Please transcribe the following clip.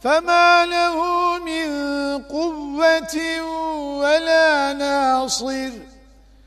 فما له من قوة ولا ناصر.